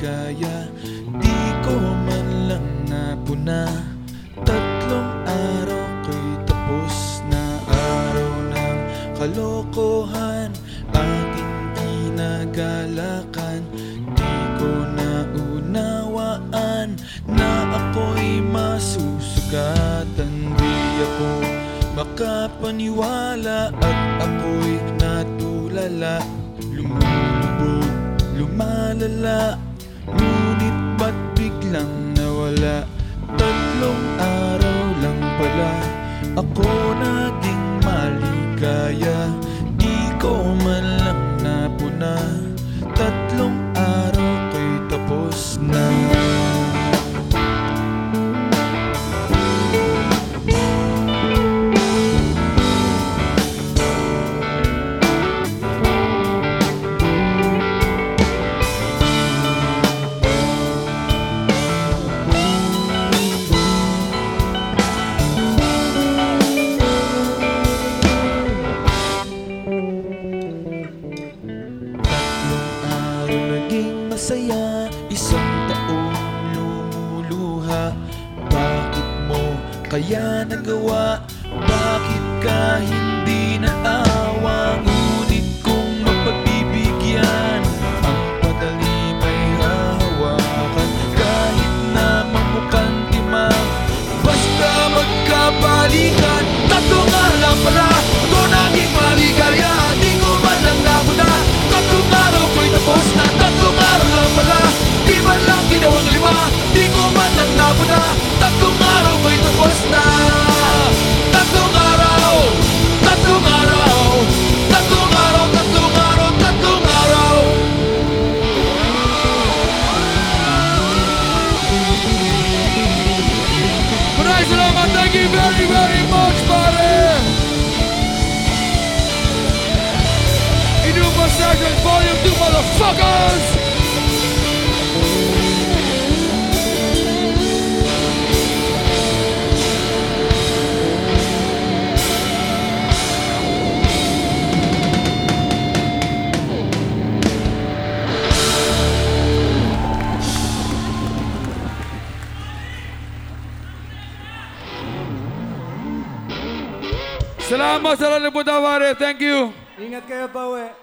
maligaya Di ko man lang napuna. Tatlong araw ko'y tapos na araw ng kalokohan. Aking ginagalakan Di ko naunawaan Na ako'y masusugatan. Di ako makapaniwala At ako'y natulala. Lumulubog, lumalala. Ngunit ba't biglang nawala? Tatlong araw lang pala. Ako naging maligaya. Di ko man lang napuna. Tatlong araw ko'y tapos na masaya Isang taong lumuluha Bakit mo kaya nagawa? Bakit ka hindi naawa? Very, very much, pare. Inupa Sessions Volume 2, motherfuckers. Salamat sa punta, pare. Thank you. Ingat kayo pa uwi.